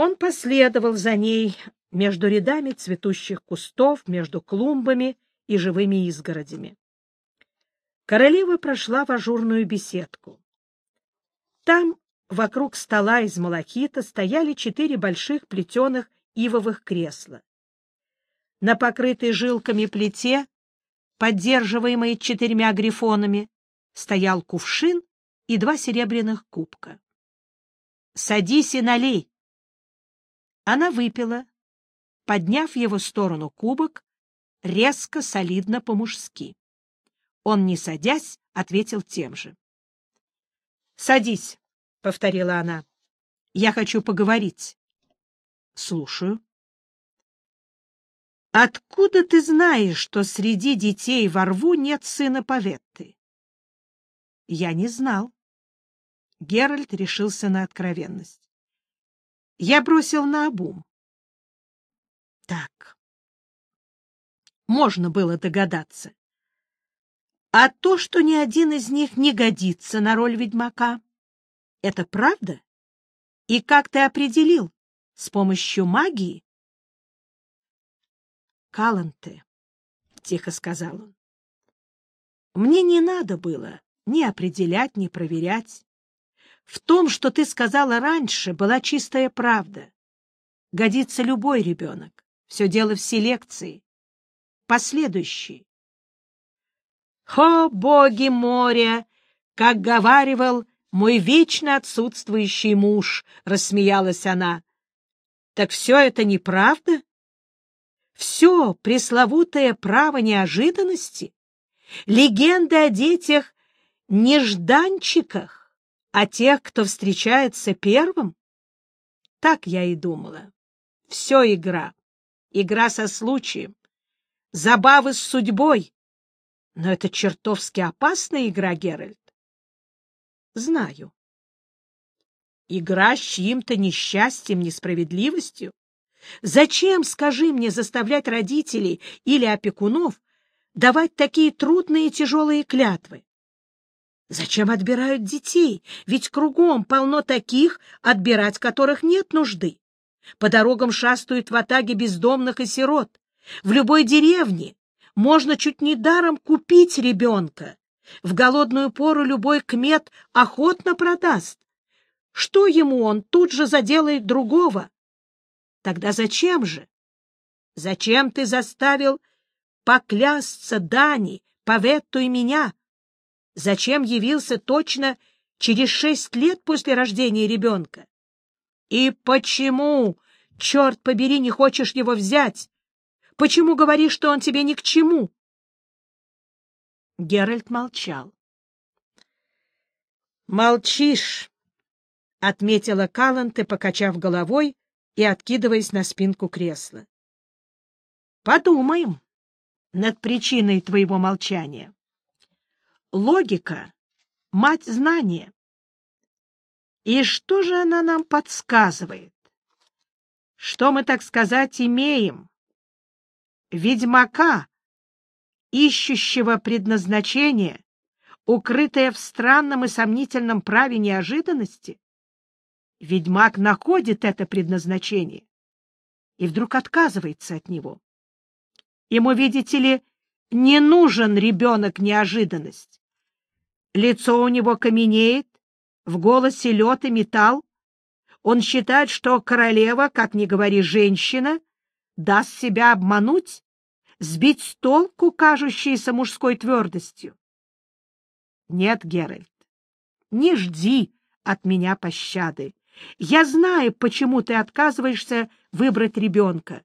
Он последовал за ней между рядами цветущих кустов, между клумбами и живыми изгородями. Королева прошла в ажурную беседку. Там, вокруг стола из малахита, стояли четыре больших плетеных ивовых кресла. На покрытой жилками плите, поддерживаемой четырьмя грифонами, стоял кувшин и два серебряных кубка. «Садись и налей!» Она выпила, подняв его сторону кубок, резко, солидно, по-мужски. Он, не садясь, ответил тем же. — Садись, — повторила она. — Я хочу поговорить. — Слушаю. — Откуда ты знаешь, что среди детей во рву нет сына Паветты? — Я не знал. Геральт решился на откровенность. Я бросил на обум. Так. Можно было догадаться. А то, что ни один из них не годится на роль ведьмака, это правда? И как ты определил? С помощью магии? Каланте, — тихо сказал он, — мне не надо было ни определять, ни проверять. В том, что ты сказала раньше, была чистая правда. Годится любой ребенок. Все дело в селекции. Последующий. «Хо, боги моря!» Как говаривал мой вечно отсутствующий муж, — рассмеялась она. Так все это неправда? Все пресловутое право неожиданности? Легенды о детях нежданчиках? А тех, кто встречается первым? Так я и думала. Все игра. Игра со случаем. Забавы с судьбой. Но это чертовски опасная игра, Геральт. Знаю. Игра с чьим-то несчастьем, несправедливостью? Зачем, скажи мне, заставлять родителей или опекунов давать такие трудные и тяжелые клятвы? Зачем отбирают детей? Ведь кругом полно таких, отбирать которых нет нужды. По дорогам шастают в атаге бездомных и сирот. В любой деревне можно чуть не даром купить ребенка. В голодную пору любой кмет охотно продаст. Что ему он тут же заделает другого? Тогда зачем же? Зачем ты заставил поклясться Дани, Паветту и меня, зачем явился точно через шесть лет после рождения ребенка? И почему, черт побери, не хочешь его взять? Почему говоришь, что он тебе ни к чему? Геральт молчал. «Молчишь», — отметила Каланте, покачав головой и откидываясь на спинку кресла. «Подумаем над причиной твоего молчания». Логика — мать знания. И что же она нам подсказывает? Что мы, так сказать, имеем? Ведьмака, ищущего предназначения, укрытое в странном и сомнительном праве неожиданности? Ведьмак находит это предназначение и вдруг отказывается от него. Ему, видите ли, не нужен ребенок неожиданность. Лицо у него каменеет, в голосе лед и металл. Он считает, что королева, как ни говори женщина, даст себя обмануть, сбить с толку кажущейся мужской твердостью. Нет, Геральт, не жди от меня пощады. Я знаю, почему ты отказываешься выбрать ребенка.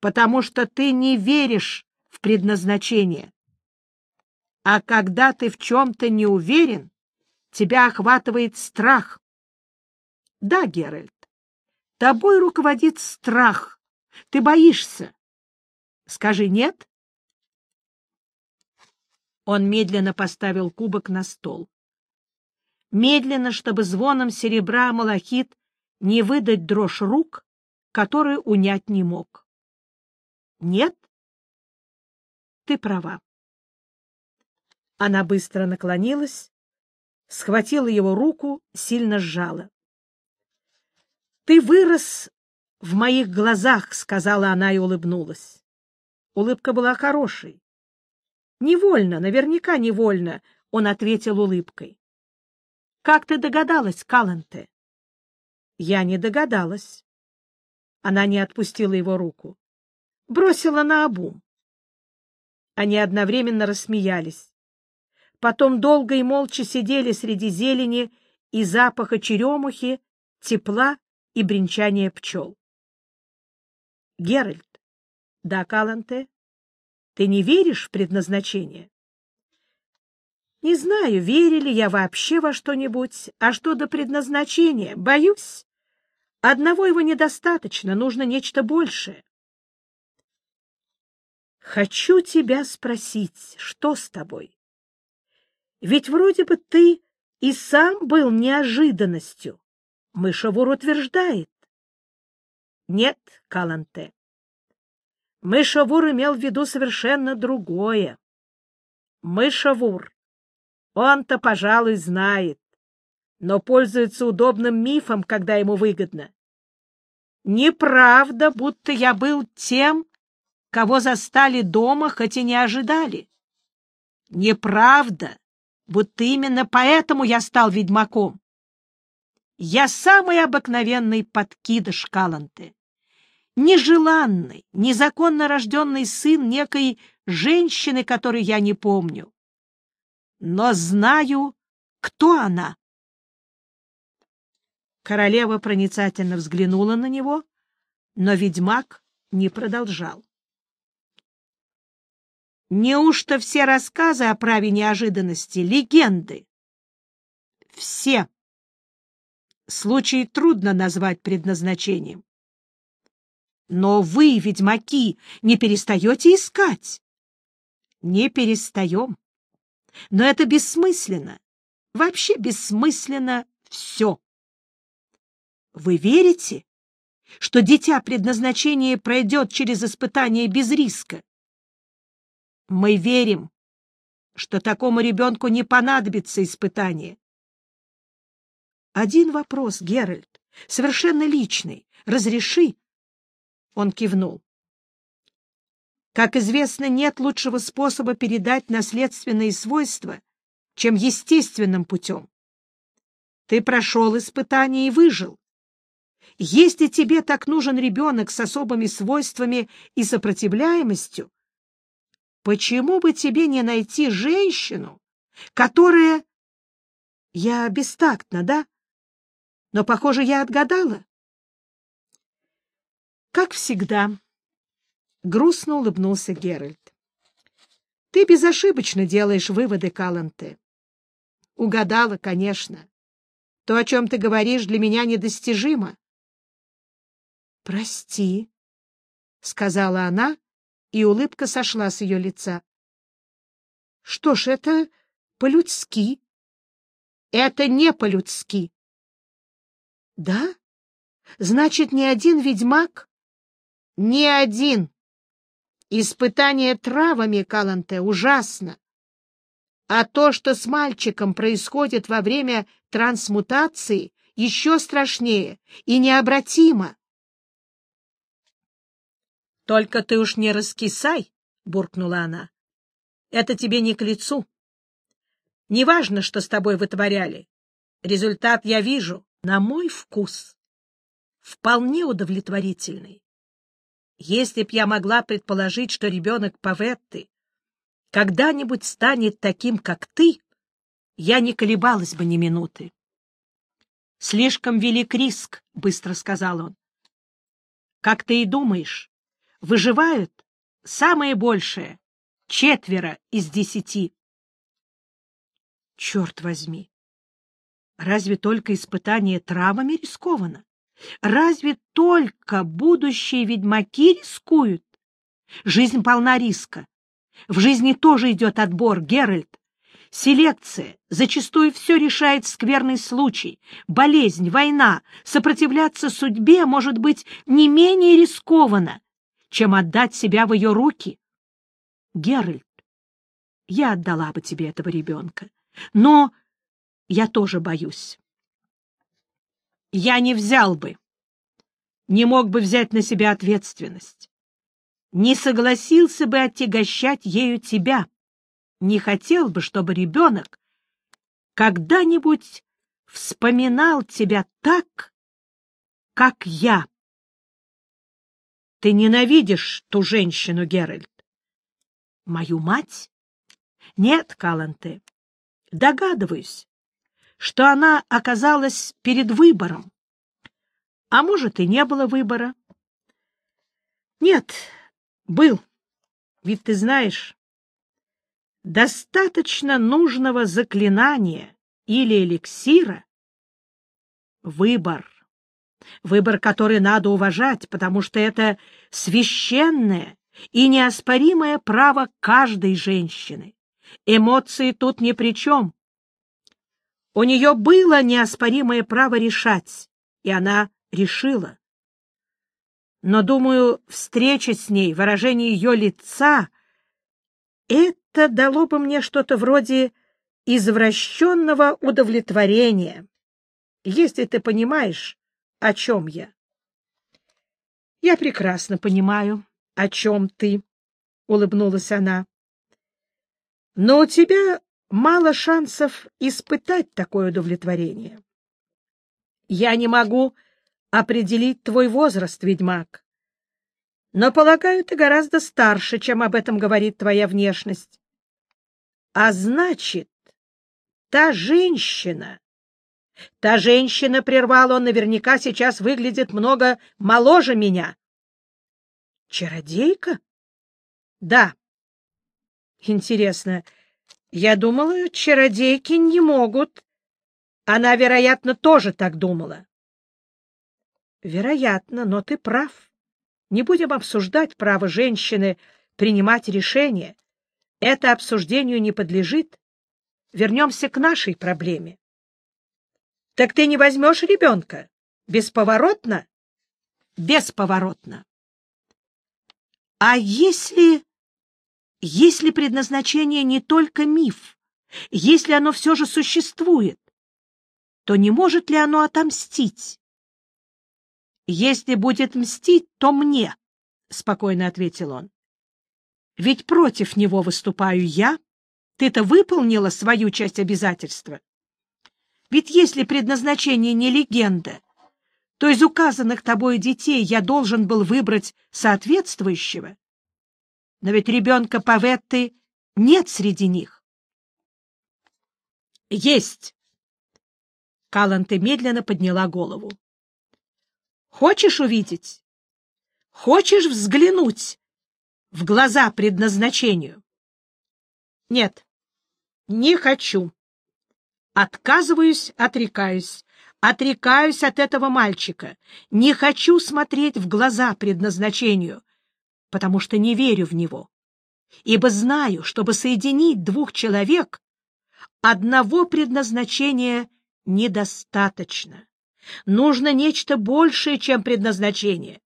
Потому что ты не веришь в предназначение. А когда ты в чем-то не уверен, тебя охватывает страх. Да, Геральт, тобой руководит страх. Ты боишься. Скажи «нет». Он медленно поставил кубок на стол. Медленно, чтобы звоном серебра малахит не выдать дрожь рук, которую унять не мог. Нет? Ты права. Она быстро наклонилась, схватила его руку, сильно сжала. Ты вырос в моих глазах, — сказала она и улыбнулась. Улыбка была хорошей. Невольно, наверняка невольно, — он ответил улыбкой. — Как ты догадалась, Каланте? — Я не догадалась. Она не отпустила его руку. Бросила на обум. Они одновременно рассмеялись. Потом долго и молча сидели среди зелени и запаха черемухи, тепла и бренчания пчел. — Геральт, да, Каланте, ты не веришь в предназначение? Не знаю, верю ли я вообще во что-нибудь, а что до предназначения, боюсь. Одного его недостаточно, нужно нечто большее. Хочу тебя спросить, что с тобой? Ведь вроде бы ты и сам был неожиданностью. Мышевур утверждает. Нет, Каланте. Мышевур имел в виду совершенно другое. Мышевур. Он-то, пожалуй, знает, но пользуется удобным мифом, когда ему выгодно. Неправда, будто я был тем, кого застали дома, хоть и не ожидали. Неправда, будто именно поэтому я стал ведьмаком. Я самый обыкновенный подкидыш Каланты нежеланный, незаконно рожденный сын некой женщины, которой я не помню. Но знаю, кто она. Королева проницательно взглянула на него, но ведьмак не продолжал. Неужто все рассказы о праве неожиданности — легенды? Все. Случай трудно назвать предназначением. Но вы, ведьмаки, не перестаете искать? Не перестаем. Но это бессмысленно. Вообще бессмысленно все. Вы верите, что дитя предназначения пройдет через испытание без риска? Мы верим, что такому ребенку не понадобится испытание. Один вопрос, Геральт, совершенно личный. Разреши. Он кивнул. Как известно, нет лучшего способа передать наследственные свойства, чем естественным путем. Ты прошел испытание и выжил. Если тебе так нужен ребенок с особыми свойствами и сопротивляемостью, почему бы тебе не найти женщину, которая... Я бестактна, да? Но, похоже, я отгадала. Как всегда, грустно улыбнулся Геральт. Ты безошибочно делаешь выводы, Каланте. Угадала, конечно. То, о чем ты говоришь, для меня недостижимо. Прости, — сказала она, и улыбка сошла с ее лица. — Что ж, это по-людски. — Это не по-людски. — Да? Значит, ни один ведьмак ни один. Испытание травами, Каланте, ужасно. А то, что с мальчиком происходит во время трансмутации, еще страшнее и необратимо. — Только ты уж не раскисай, — буркнула она. — Это тебе не к лицу. Неважно, что с тобой вытворяли. Результат я вижу, на мой вкус, вполне удовлетворительный. Если б я могла предположить, что ребенок Паветты когда-нибудь станет таким, как ты, я не колебалась бы ни минуты. — Слишком велик риск, — быстро сказал он. — Как ты и думаешь, выживают самое большее — четверо из десяти. — Черт возьми! Разве только испытание травами рискованно? Разве только будущие ведьмаки рискуют? Жизнь полна риска. В жизни тоже идет отбор, Геральт. Селекция. Зачастую все решает скверный случай. Болезнь, война. Сопротивляться судьбе может быть не менее рискованно, чем отдать себя в ее руки. Геральт, я отдала бы тебе этого ребенка, но я тоже боюсь. Я не взял бы, не мог бы взять на себя ответственность, не согласился бы отягощать ею тебя, не хотел бы, чтобы ребенок когда-нибудь вспоминал тебя так, как я. Ты ненавидишь ту женщину, Геральт. Мою мать? Нет, Каланте. Догадываюсь, что она оказалась перед выбором. А может, и не было выбора. Нет, был. Ведь ты знаешь, достаточно нужного заклинания или эликсира — выбор. Выбор, который надо уважать, потому что это священное и неоспоримое право каждой женщины. Эмоции тут ни при чем. У нее было неоспоримое право решать, и она решила. Но, думаю, встреча с ней, выражение ее лица — это дало бы мне что-то вроде извращенного удовлетворения, если ты понимаешь, о чем я. — Я прекрасно понимаю, о чем ты, — улыбнулась она. — Но у тебя мало шансов испытать такое удовлетворение. Я не могу определить твой возраст, ведьмак. Но, полагаю, ты гораздо старше, чем об этом говорит твоя внешность. А значит, та женщина, Та женщина, прервала он, наверняка сейчас выглядит много моложе меня. Чародейка? Да. Интересно, я думала, чародейки не могут. Она, вероятно, тоже так думала. Вероятно, но ты прав. Не будем обсуждать право женщины принимать решения. Это обсуждению не подлежит. Вернемся к нашей проблеме. Так ты не возьмешь ребенка? Бесповоротно? Бесповоротно. А если... Если предназначение не только миф, если оно все же существует, то не может ли оно отомстить? Если будет мстить, то мне, — спокойно ответил он. Ведь против него выступаю я. Ты-то выполнила свою часть обязательства. Ведь если предназначение не легенда, то из указанных тобой детей я должен был выбрать соответствующего. Но ведь ребенка Паветты нет среди них. Есть. Каланте медленно подняла голову. Хочешь увидеть? Хочешь взглянуть в глаза предназначению? Нет, не хочу. Отказываюсь, отрекаюсь. Отрекаюсь от этого мальчика. Не хочу смотреть в глаза предназначению, потому что не верю в него. Ибо знаю, чтобы соединить двух человек, одного предназначения недостаточно. Нужно нечто большее, чем предназначение.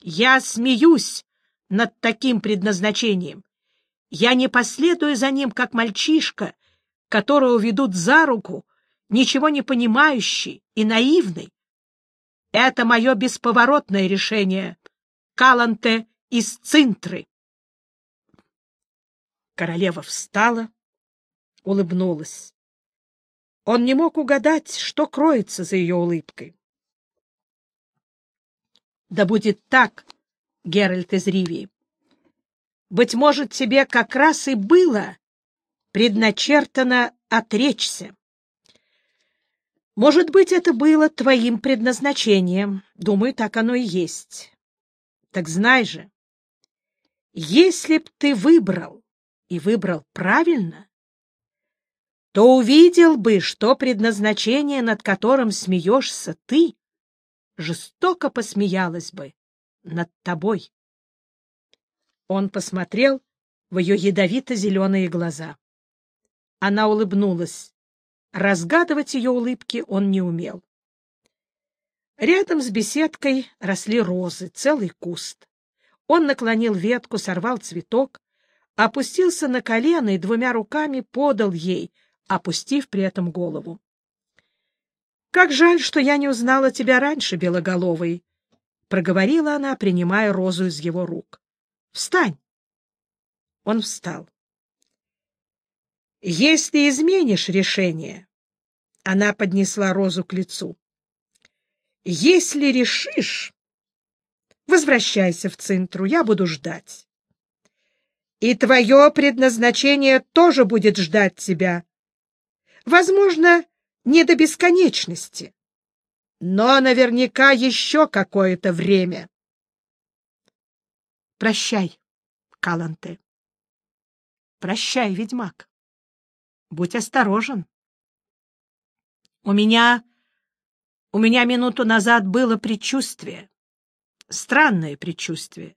Я смеюсь над таким предназначением. Я не последую за ним, как мальчишка, которого ведут за руку, ничего не понимающий и наивный. Это мое бесповоротное решение. Каланте из Цинтры. Королева встала, улыбнулась. Он не мог угадать, что кроется за ее улыбкой. Да будет так, Геральт из Ривии. Быть может, тебе как раз и было предначертано отречься. Может быть, это было твоим предназначением. Думаю, так оно и есть. Так знай же, если б ты выбрал, и выбрал правильно, то увидел бы, что предназначение, над которым смеешься ты, жестоко посмеялось бы над тобой. Он посмотрел в ее ядовито-зеленые глаза. Она улыбнулась. Разгадывать ее улыбки он не умел. Рядом с беседкой росли розы, целый куст. Он наклонил ветку, сорвал цветок, опустился на колено и двумя руками подал ей, опустив при этом голову. — Как жаль, что я не узнала тебя раньше, Белоголовый, — проговорила она, принимая розу из его рук. — Встань! Он встал. — Если изменишь решение... Она поднесла розу к лицу. — Если решишь... Возвращайся в Цинтру, я буду ждать. И твое предназначение тоже будет ждать тебя. Возможно, не до бесконечности, но наверняка еще какое-то время. Прощай, Каланте. Прощай, ведьмак. Будь осторожен. У меня... У меня минуту назад было предчувствие. Странное предчувствие.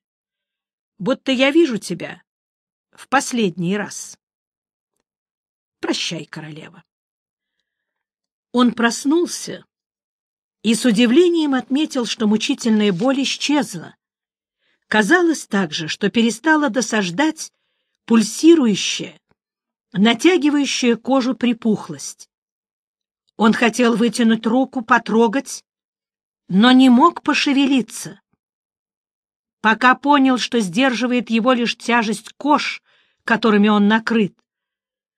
Будто я вижу тебя в последний раз. Прощай, королева. Он проснулся и с удивлением отметил, что мучительная боль исчезла. Казалось также, что перестала досаждать пульсирующая, натягивающая кожу припухлость. Он хотел вытянуть руку, потрогать, но не мог пошевелиться. Пока понял, что сдерживает его лишь тяжесть кож, которыми он накрыт,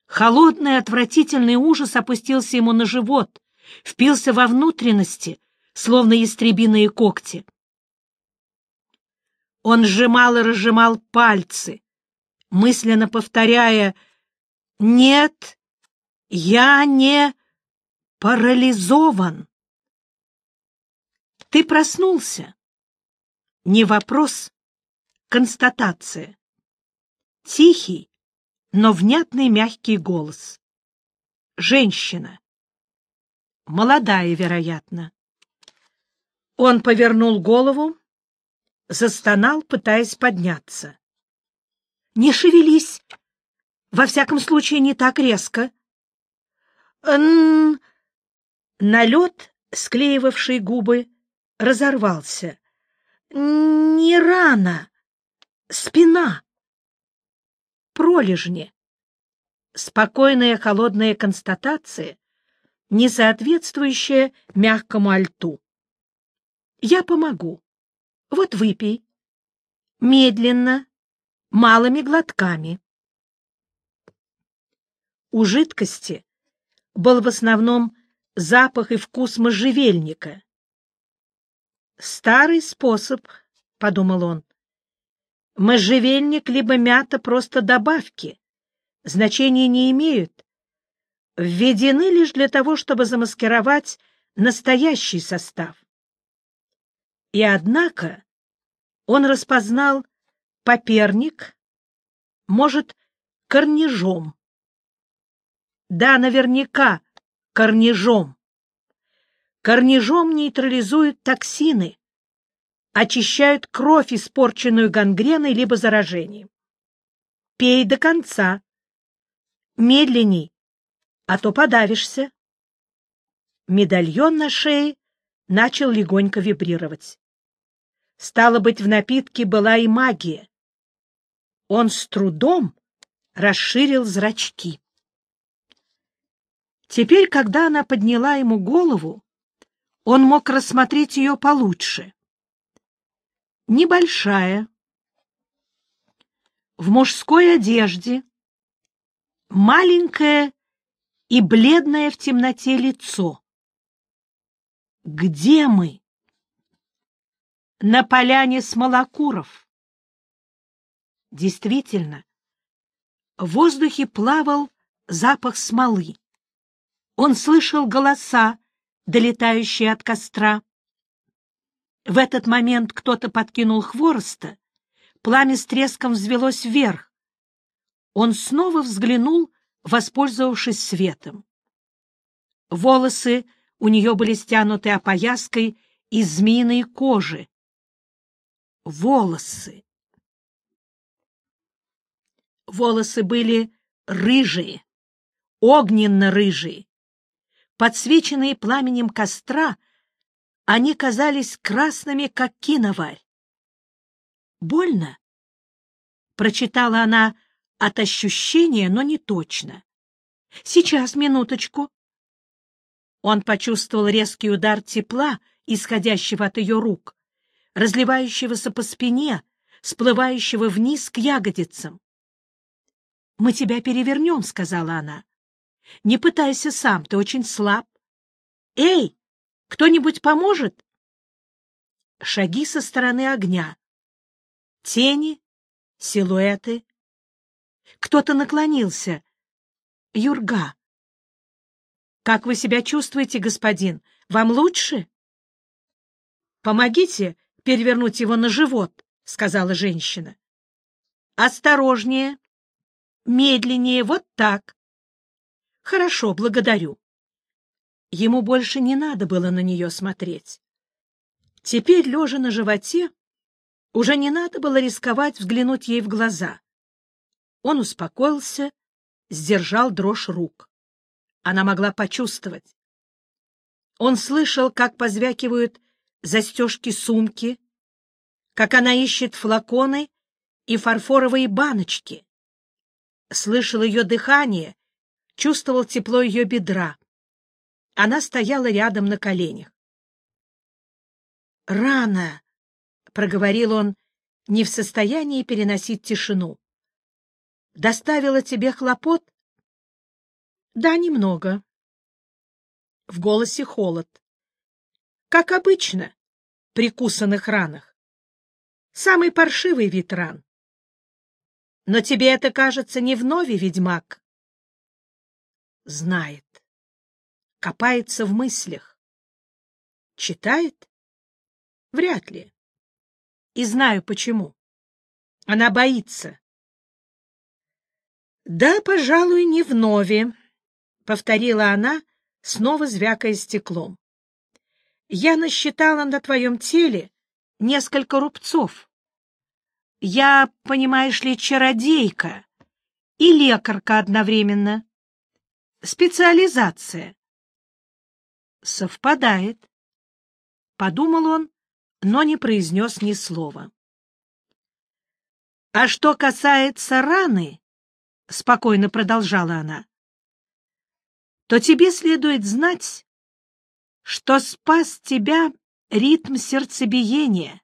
холодный отвратительный ужас опустился ему на живот, впился во внутренности, словно ястребиные когти. Он сжимал и разжимал пальцы, мысленно повторяя «Нет, я не парализован». Ты проснулся. Не вопрос, констатация. Тихий, но внятный мягкий голос. Женщина. Молодая, вероятно. Он повернул голову, застонал, пытаясь подняться. — Не шевелись! Во всяком случае, не так резко. Н... Налет, склеивавший губы, разорвался. Не рана, спина. Пролежни. Спокойная холодная констатация, не соответствующая мягкому альту. Я помогу. Вот выпей. Медленно, малыми глотками. У жидкости был в основном запах и вкус можжевельника. «Старый способ», — подумал он. «Можжевельник либо мята просто добавки, значения не имеют, введены лишь для того, чтобы замаскировать настоящий состав. И однако он распознал поперник, может, корнижом. Да, наверняка корнижом. Корнижом нейтрализуют токсины, очищают кровь, испорченную гангреной либо заражением. Пей до конца. Медленней, а то подавишься. Медальон на шее начал легонько вибрировать. Стало быть, в напитке была и магия. Он с трудом расширил зрачки. Теперь, когда она подняла ему голову, он мог рассмотреть ее получше. Небольшая, в мужской одежде, маленькое и бледное в темноте лицо. Где мы? на поляне смолокуров. Действительно, в воздухе плавал запах смолы. Он слышал голоса, долетающие от костра. В этот момент кто-то подкинул хвороста, пламя с треском взвелось вверх. Он снова взглянул, воспользовавшись светом. Волосы у нее были стянуты опояской из змеиной кожи, волосы. Волосы были рыжие, огненно-рыжие. Подсвеченные пламенем костра, они казались красными, как киноварь. «Больно?» — прочитала она от ощущения, но не точно. «Сейчас, минуточку». Он почувствовал резкий удар тепла, исходящего от ее рук, разливающегося по спине, сплывающего вниз к ягодицам. — Мы тебя перевернем, — сказала она. — Не пытайся сам, ты очень слаб. — Эй, кто-нибудь поможет? Шаги со стороны огня. Тени, силуэты. Кто-то наклонился. Юрга. — Как вы себя чувствуете, господин? Вам лучше? — Помогите перевернуть его на живот, — сказала женщина. — Осторожнее. Медленнее, вот так. — Хорошо, благодарю. Ему больше не надо было на нее смотреть. Теперь, лежа на животе, уже не надо было рисковать взглянуть ей в глаза. Он успокоился, сдержал дрожь рук. Она могла почувствовать. Он слышал, как позвякивают застежки сумки, как она ищет флаконы и фарфоровые баночки. Слышал ее дыхание, чувствовал тепло ее бедра. Она стояла рядом на коленях. «Рано!» — проговорил он, не в состоянии переносить тишину. «Доставила тебе хлопот?» «Да, немного». В голосе холод. «Как обычно, при кусанных ранах. Самый паршивый вид ран. Но тебе это кажется не вновь, ведьмак?» Знает. Копается в мыслях. Читает? Вряд ли. И знаю почему. Она боится. Да, пожалуй, не вновь, повторила она, снова звякая стеклом. Я насчитала на твоем теле несколько рубцов. Я, понимаешь ли, чародейка и лекарка одновременно. Специализация. Совпадает. Подумал он, но не произнес ни слова. А что касается раны, — спокойно продолжала она, — то тебе следует знать, что спас тебя ритм сердцебиения,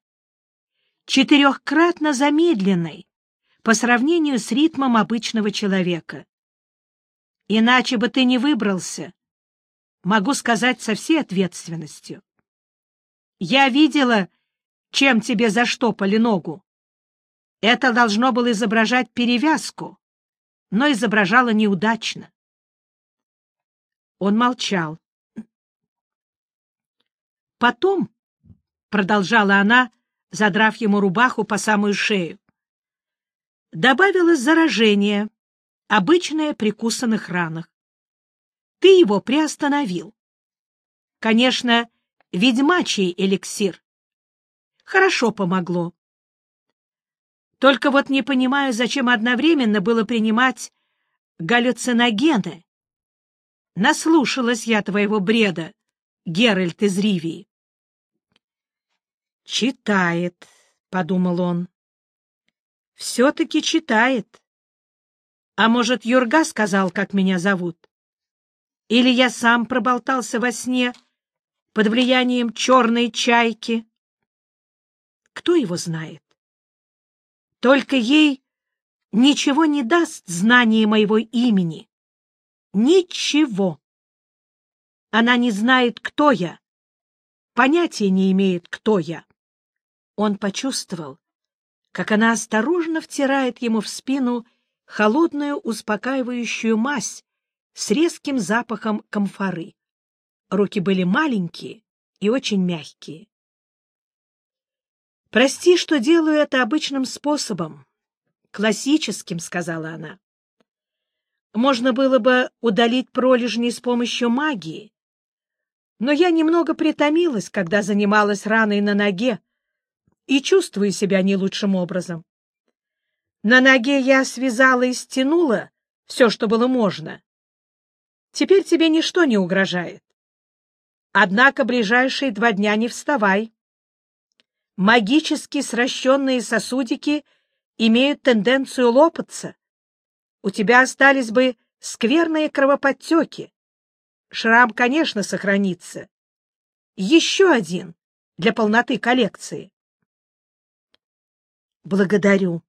четырехкратно замедленный по сравнению с ритмом обычного человека. Иначе бы ты не выбрался, могу сказать со всей ответственностью. Я видела, чем тебе заштопали ногу. Это должно было изображать перевязку, но изображало неудачно. Он молчал. Потом, — продолжала она, задрав ему рубаху по самую шею, — добавилось заражение, обычное при кусанных ранах. Ты его приостановил. Конечно, ведьмачий эликсир. Хорошо помогло. Только вот не понимаю, зачем одновременно было принимать галлюциногены. Наслушалась я твоего бреда, Геральт из Ривии. «Читает», — подумал он. «Все-таки читает. А может, Юрга сказал, как меня зовут? Или я сам проболтался во сне под влиянием черной чайки? Кто его знает? Только ей ничего не даст знание моего имени. Ничего. Она не знает, кто я, понятия не имеет, кто я. Он почувствовал, как она осторожно втирает ему в спину холодную успокаивающую мазь с резким запахом камфоры. Руки были маленькие и очень мягкие. «Прости, что делаю это обычным способом, классическим», — сказала она. «Можно было бы удалить пролежни с помощью магии, но я немного притомилась, когда занималась раной на ноге, и чувствую себя не лучшим образом. На ноге я связала и стянула все, что было можно. Теперь тебе ничто не угрожает. Однако ближайшие два дня не вставай. Магически сращенные сосудики имеют тенденцию лопаться. У тебя остались бы скверные кровоподтеки. Шрам, конечно, сохранится. Еще один для полноты коллекции. Благодарю.